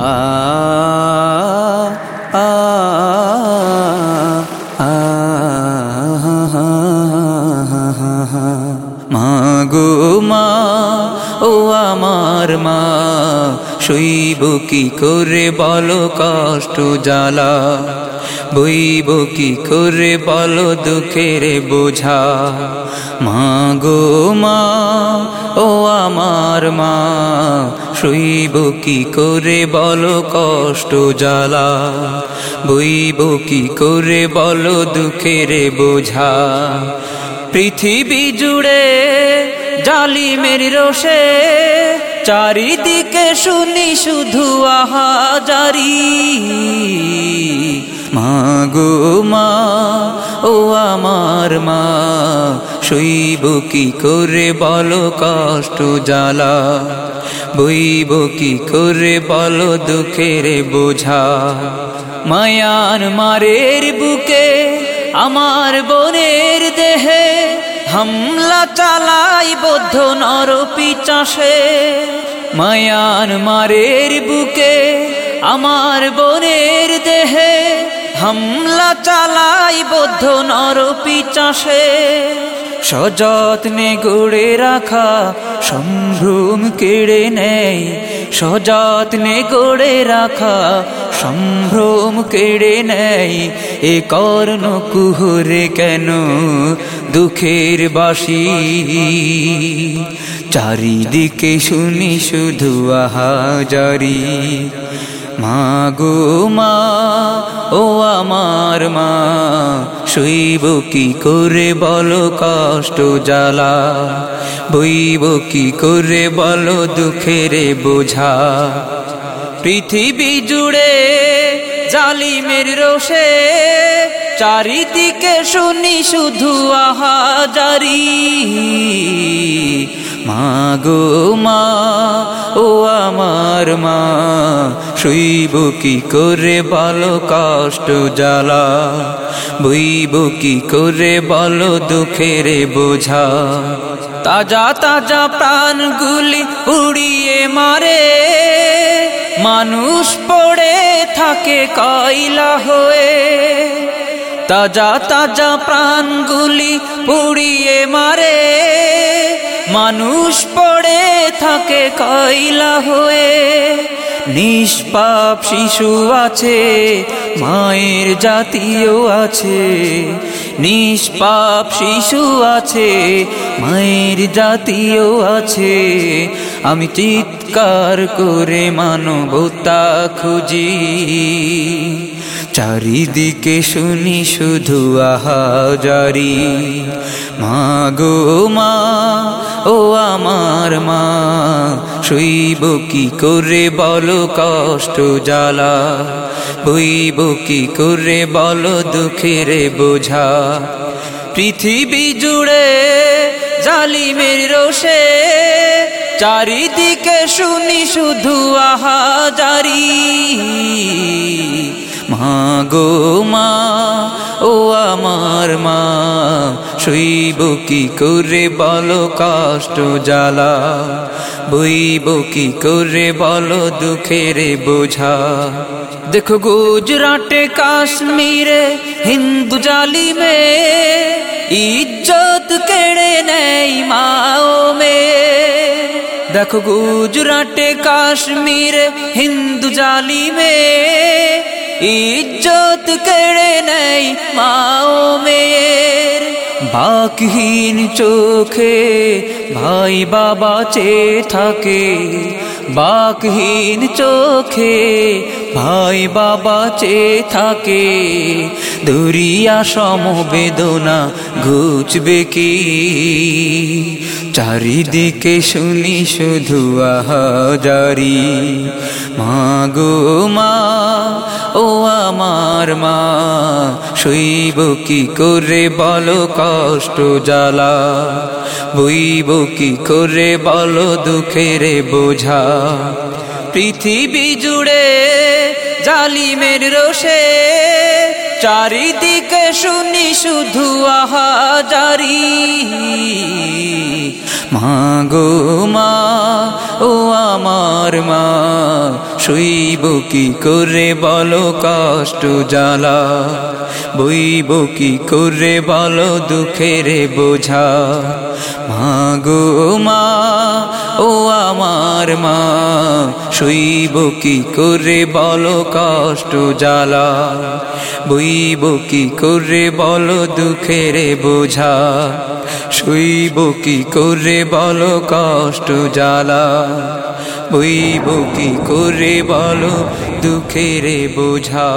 আ আ আ মা গো মা ও আমার মা শুইব কি করে বলো কষ্ট জ্বালা? বইব কি করে বলো দুঃখের বোঝা? মা গো মা, ও আমার মা, শুইব কি করে বলো কষ্ট জ্বালা? বইব কি করে বলো দুঃখের বোঝা? পৃথিবী জুড়ে জালিমের রোষে চারিদিকে শুনি শুধু আহাজারি। মা গো মা, ও আমার মা, শুইব কি করে বলো কষ্ট জ্বালা। বইব কি করে বলো দুঃখের বোঝা। মায়ার মারের বুকে আমার বোনের দেহে হামলা চালাই বদ্ধ নর পিচাসে মায়ার মারের বুকে, আমার বোনের দেহে। হামলা চালাই বদ্ধ নর পিচাসে সযত্নে গড়ে রাখা সম্ভ্রম কেড়ে নেয়। সযত্নে গড়ে রাখা সম্ভ্রম কেড়ে নেয়। এ কর্ণ কুহরে কেন দুঃখের বাসি। চারিদিকে শুনি শুধু আহাজারি। মা গো মা, ও আমার মা, শুইব কি করে বলো কষ্ট জ্বালা? বইব কি করে বলো দুঃখের বোঝা? পৃথিবী জুড়ে জালিমের রোষে চারিদিকে শুনি শুধু আহাজারি। মা গো মা, ও আমার মা, শুইব কি করে বলো কষ্ট জ্বালা। বইব কি করে বলো দুঃখের বোঝা। তাজা তাজা প্রাণগুলি উড়িয়ে মারে। মানুষ পড়ে থাকে কয়লা হয়ে। তাজা তাজা প্রাণগুলি পুড়িয়ে মারে। মানুষ পড়ে থাকে কয়লা হয়ে। নিষ্পাপ শিশু আছে, মায়ের জাতীয় আছে। নিষ্পাপ শিশু আছে, মায়ের জাতীয় আছে। আমি চিৎকার করে মানবতা খুঁজি। চারিদিকে শুনি শুধু আহাজারি। মা গো মা, ও আমার মা, শুইব কি করে বলো কষ্ট জ্বালা। বইব কি করে বলো দুঃখের বোঝা। পৃথিবী জুড়ে জালিমের রোষে চারিদিকে শুনি শুধু আহাজারি। মা গো মা, ও আমার মা, শুইব কি করে বলো কষ্ট জ্বালা? বইব কি করে বলো দুঃখের বোঝা? দেখো গুজরাটে কাশ্মীরে হিন্দু জালিমে ইজ্জত কেড়ে নেই মাও মে দেখো গুজরাটে কাশ্মীরে হিন্দু জালিমে ইজ্জত কেড়ে নেই মাও মেয়ের। বাকহীন চোখে ভাই বাবা চে থাকে। বাকহীন চোখে ভাই বাবা, চেয়ে থাকে দুরিয়া সমবেদনা, ঘুচবে কি? চারিদিকে শুনি শুধু আহাজারি, মা গো মা, ও আমার মা, শুইব কি করে বলো কষ্ট জ্বালা? বইব কি করে বলো দুঃখের বোঝা? পৃথিবী জুড়ে জালিমের রোষে চারিদিকে শুনি শুধু আহাজারি। মা গো মা ও আমার মা শুইব কি করে বলো কষ্ট জ্বালা? বইব কি করে বলো দুঃখের বোঝা? মাগো মা, ও আমার মা, শুইব কি করে বলো কষ্ট জ্বালা? বইব কি করে বলো দুঃখের বোঝা? শুইব কি করে বলো কষ্ট জ্বালা? বইব কি করে বলো দুঃখের বোঝা?